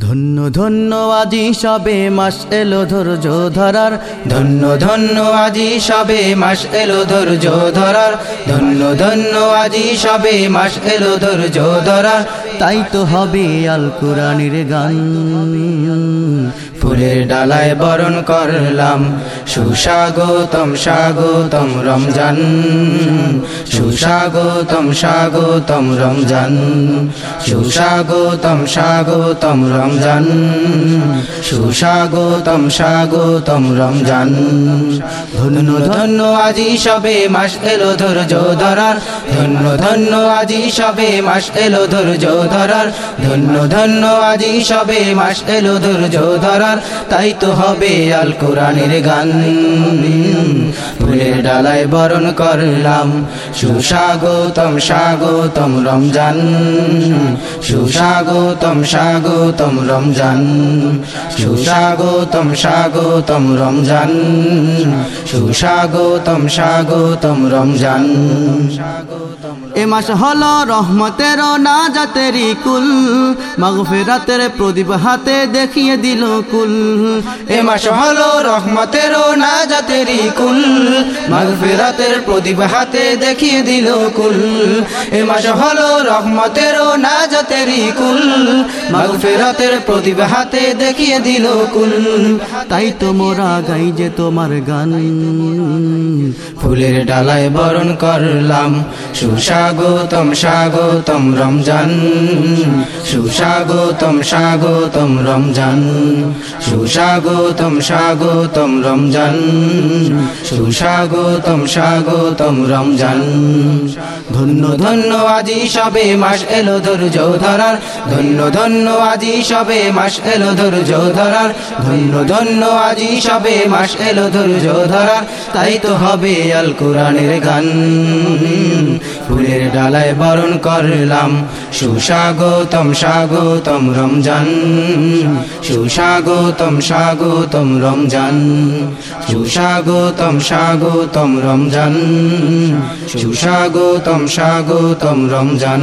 ধন্য ধন্য আজি সবে মাস এলো ধৈর্য ধরার। ধন্য ধন্য আজি সবে মাস এলো ধৈর্য ধরার। ধন্য ধন্য আজি সবে মাস এলো ধৈর্য ধরার। তাই তো হবে আল কোরআনের গান। ফুলের ডালায় বরণ করলাম। সুস্বাগতম, স্বাগতম রমজান। সুস্বাগতম, স্বাগতম রমজান। সুস্বাগতম, স্বাগতম রমজান। সুস্বাগতম, স্বাগতম রমজান। ধন্য ধন্য আজি সবে মাস এলো ধৈর্য ধরার। ধন্য ধন্য আজি সবে মাস এলো ধৈর্য ধরার। ধন্য ধন্য আজি সবে মাস এলো ধৈর্য ধরার। তাই তো হবে আল কোরআনের গান। ফুলের ডালায় বরণ করলাম। সুস্বাগতম, স্বাগতম রমজান। সুস্বাগতম, স্বাগতম রমজান। সুস্বাগতম, স্বাগতম রমজান। সুস্বাগতম, স্বাগতম রমজান। এ মাস হলো রহমতের না জাতেরি কুল। মাগফিরাতের প্রদীপ হাতে দেখিয়ে দিল কুল। এ মাস হলো রহমতের না জাতেরি কুল। মাগফিরাতের প্রদীপ হাতে দেখিয়ে দিল কুল। এ মাস হলো রহমতের না জাতেরি কুল। মাগফিরাতের প্রদীপ হাতে দেখিয়ে দিল কুল। তাই তো মোরা গাই যে তোমার গান। ফুলের ডালায় বরণ করলাম। সুস্বাগতম, স্বাগতম রমজান। সুস্বাগতম, স্বাগতম রমজান। সুস্বাগতম, স্বাগতম রমজান। সুস্বাগতম স্বাগতম স্বাগতম রমজান। ধন্য ধন্য আজি সবে মাস এলো ধৈর্য ধরার। ধন্য ধন্য আজি সবে মাস এলো ধৈর্য ধরার। ধন্য ধন্য আজি সবে মাস এলো ধৈর্য ধরার। তাই তো হবে আল কোরআনের গান। ফুলের ডালায় বরণ করলাম, সুস্বাগতম, স্বাগতম রমজান। সুস্বাগতম, স্বাগতম রমজান। সুস্বাগতম স্বাগতম রমজান। সুস্বাগতম, স্বাগতম রমজান।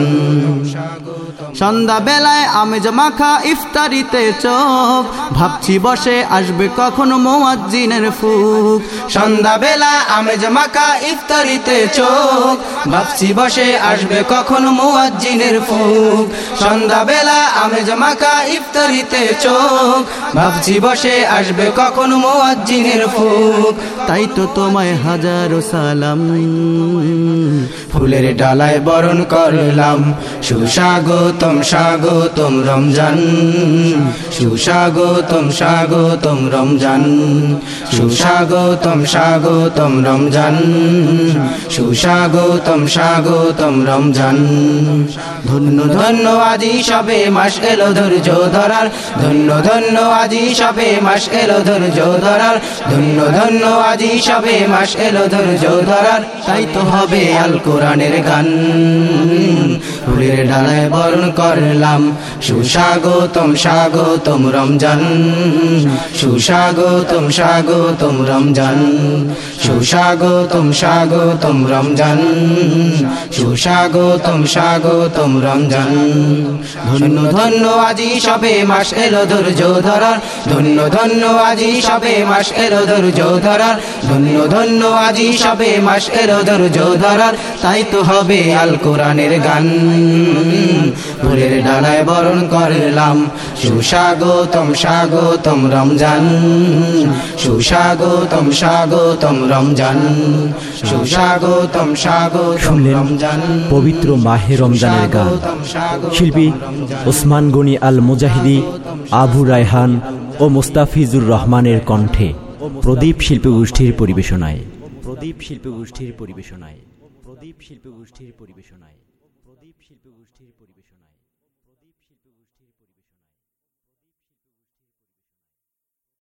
সন্ধ্যা বেলায় আমেজ মাখা ইফতারিতে চোখ ভাবছি বসে আসবে কখন মোয়াজ্জিনের ফুক। সন্ধ্যা বেলা আমেজ মাকা ইফতারিতে চোখ ভাবছি বসে আসবে কখন মুয়াজ্জিনের ফুক। সন্ধ্যা বেলা আমেজ মাকা ইফতারিতে চোখ ভাবছি বসে আসবে কখন মুয়াজ্জিনের ফুক। তাই তো তোমায় হাজারো সালাম। ফুলের ডালায় বরণ করলাম। সুস্বাগতম, স্বাগতম রমজান। সুস্বাগতম, স্বাগতম রমজান। সুস্বাগতম, স্বাগতম রমজান। সুস্বাগতম, স্বাগতম রমজান। ধন্য ধন্য আজি সবে মাস এলো ধৈর্য ধরার। ধন্য ধন্য আজি সবে মাস এলো ধৈর্য ধরার। ধন্য ধন্য আজি সবে মাস এলো ধৈর্য ধরার তাই তো হবে আল কোরআনের গান। ফুলের ডালায় বরণ করলাম। সুস্বাগতম, স্বাগতম রমজান। সুস্বাগতম, স্বাগতম রমজান। সুস্বাগতম, স্বাগতম রমজান। সুস্বাগতম, স্বাগতম রমজান। ধন্য ধন্য আজি সবে মাস এলো ধৈর্য ধরার। ধন্য ধন্য আজি সবে মাস এলো ধৈর্য ধরার। ধন্য ধন্য আজি সবে মাস এলো ধৈর্য ধরার। তাই তো হবে আল কোরআনের গান। ফুলের ডালায় বরণ করলাম। সুস্বাগতম স্বাগতম রমজান। সুস্বাগতম স্বাগতম রমজান। সুস্বাগতম স্বাগতম শুনলেন রমজান। পবিত্র মাহে রমজানের গান। শিল্পী। ওসমান গনি আল মুজাহিদি আবু রায়হান ও মুস্তাফিজুর রহমানের কণ্ঠে প্রদীপ শিল্পী গোষ্ঠীর পরিবেশনায়। প্রদীপ শিল্পী গোষ্ঠীর পরিবেশনায়। প্রদীপ শিল্পী গোষ্ঠীর পরিবেশনায়। প্রদীপ শিল্পী গোষ্ঠীর পরিবেশনায়।